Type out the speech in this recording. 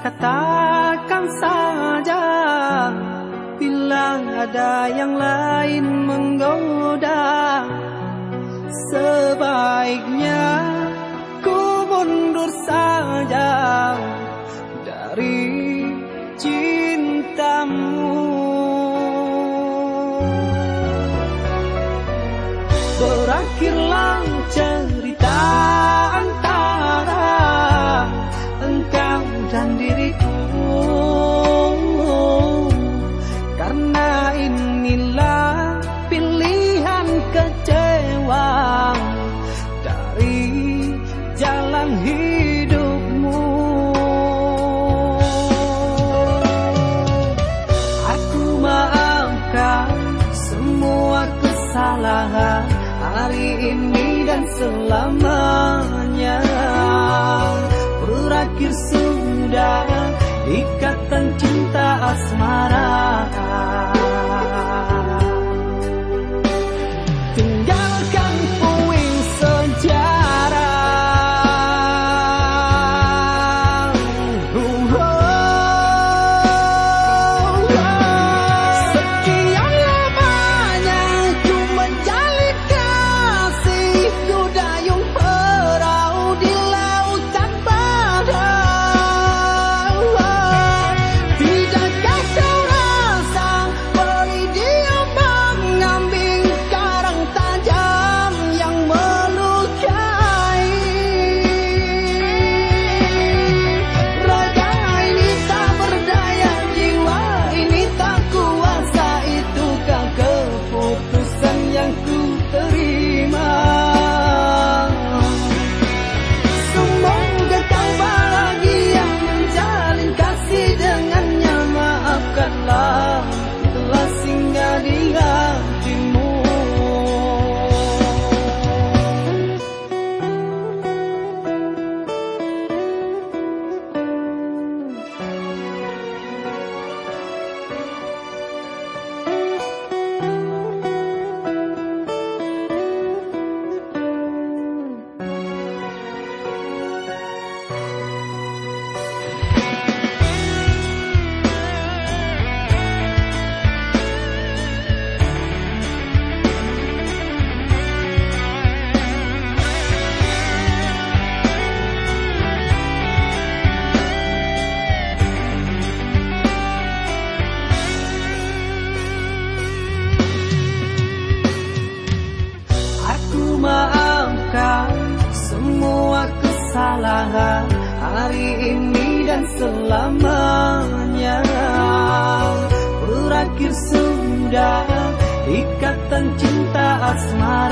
katakan saja Bila ada yang lain menggoda Sebaiknya ku mundur saja Dari cintamu Berakhirlah cerita. Kesalahan Hari ini dan selamanya. Berakhir sudah ikatan cinta asmara kesalahan hari ini dan selamanya. Berakhir sudah ikatan cinta asmara